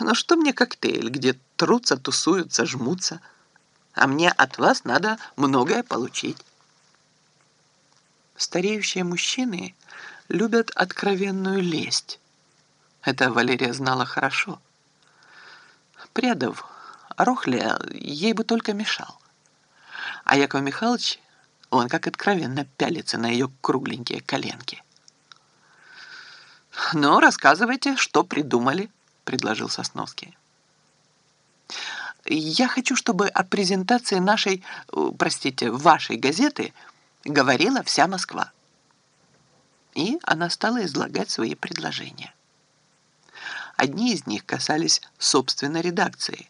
Но что мне коктейль, где трутся, тусуются, жмутся? А мне от вас надо многое получить. Стареющие мужчины любят откровенную лесть. Это Валерия знала хорошо. Предов, Рохля ей бы только мешал. А Яков Михайлович, он как откровенно пялится на ее кругленькие коленки. «Ну, рассказывайте, что придумали», — предложил Сосновский. «Я хочу, чтобы о презентации нашей, э, простите, вашей газеты говорила вся Москва». И она стала излагать свои предложения. Одни из них касались собственной редакции,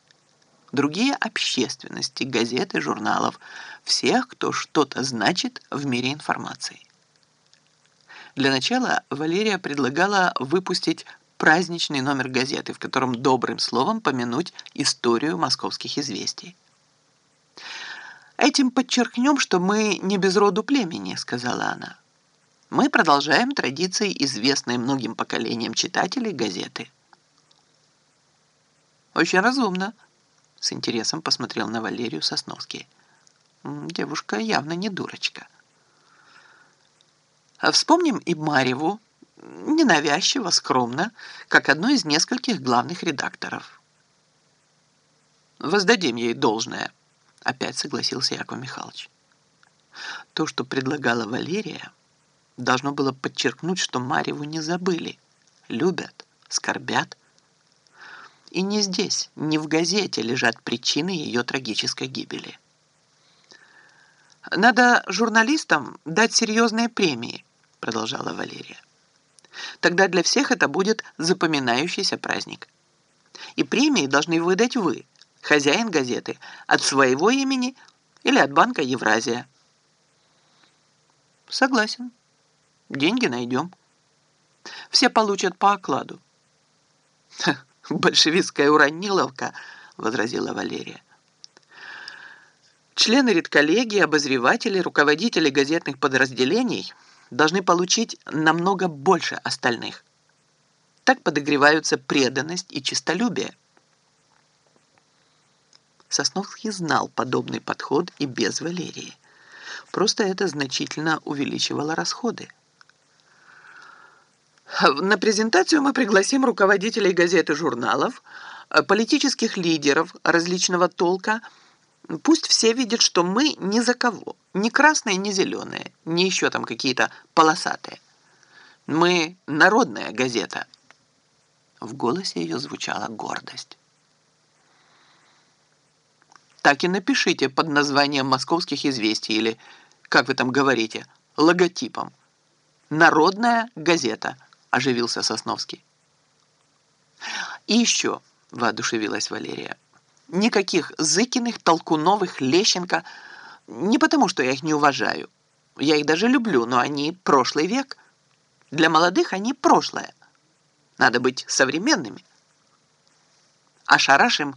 другие – общественности, газет и журналов, всех, кто что-то значит в мире информации. Для начала Валерия предлагала выпустить праздничный номер газеты, в котором добрым словом помянуть историю московских известий. «Этим подчеркнем, что мы не без роду племени», — сказала она. «Мы продолжаем традиции, известной многим поколениям читателей газеты». «Очень разумно», — с интересом посмотрел на Валерию Сосновский. «Девушка явно не дурочка». А вспомним и Марьеву, ненавязчиво, скромно, как одну из нескольких главных редакторов. «Воздадим ей должное», — опять согласился Яков Михайлович. То, что предлагала Валерия, должно было подчеркнуть, что Марьеву не забыли, любят, скорбят. И не здесь, не в газете лежат причины ее трагической гибели. Надо журналистам дать серьезные премии, продолжала Валерия. Тогда для всех это будет запоминающийся праздник. И премии должны выдать вы, хозяин газеты, от своего имени или от банка Евразия. Согласен. Деньги найдем. Все получат по окладу. «Большевистская урониловка», — возразила Валерия. Члены редколлегии, обозреватели, руководители газетных подразделений — должны получить намного больше остальных. Так подогреваются преданность и честолюбие. Сосновский знал подобный подход и без Валерии. Просто это значительно увеличивало расходы. На презентацию мы пригласим руководителей газет и журналов, политических лидеров различного толка – Пусть все видят, что мы ни за кого. Ни красные, ни зеленые, ни еще там какие-то полосатые. Мы народная газета. В голосе ее звучала гордость. Так и напишите под названием «Московских известий» или, как вы там говорите, логотипом. «Народная газета», – оживился Сосновский. «И еще», – воодушевилась Валерия, – Никаких Зыкиных, Толкуновых, Лещенко. Не потому, что я их не уважаю. Я их даже люблю, но они прошлый век. Для молодых они прошлое. Надо быть современными. А шарашим,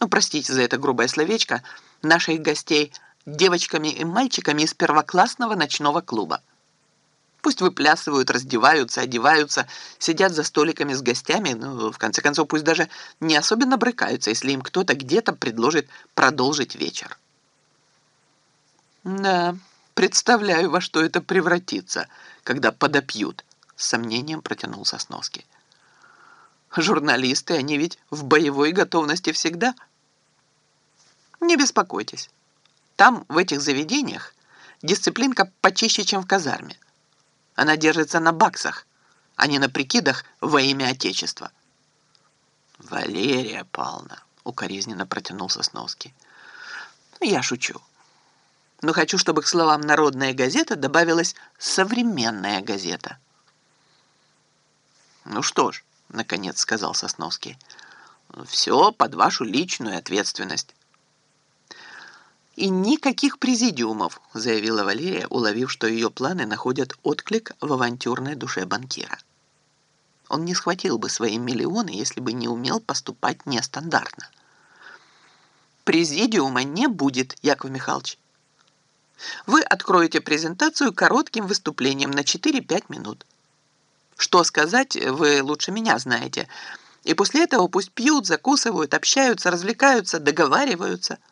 ну, простите за это грубое словечко, наших гостей девочками и мальчиками из первоклассного ночного клуба. Пусть выплясывают, раздеваются, одеваются, сидят за столиками с гостями, ну, в конце концов, пусть даже не особенно брыкаются, если им кто-то где-то предложит продолжить вечер. Да, представляю, во что это превратится, когда подопьют, с сомнением протянул Сосновский. Журналисты, они ведь в боевой готовности всегда. Не беспокойтесь. Там, в этих заведениях, дисциплинка почище, чем в казарме. Она держится на баксах, а не на прикидах во имя Отечества. «Валерия Павловна», — укоризненно протянул Сосновский. «Ну, «Я шучу. Но хочу, чтобы к словам «народная газета» добавилась «современная газета». «Ну что ж», — наконец сказал Сосновский, — «все под вашу личную ответственность». «И никаких президиумов», — заявила Валерия, уловив, что ее планы находят отклик в авантюрной душе банкира. Он не схватил бы свои миллионы, если бы не умел поступать нестандартно. «Президиума не будет, Яков Михайлович. Вы откроете презентацию коротким выступлением на 4-5 минут. Что сказать, вы лучше меня знаете. И после этого пусть пьют, закусывают, общаются, развлекаются, договариваются –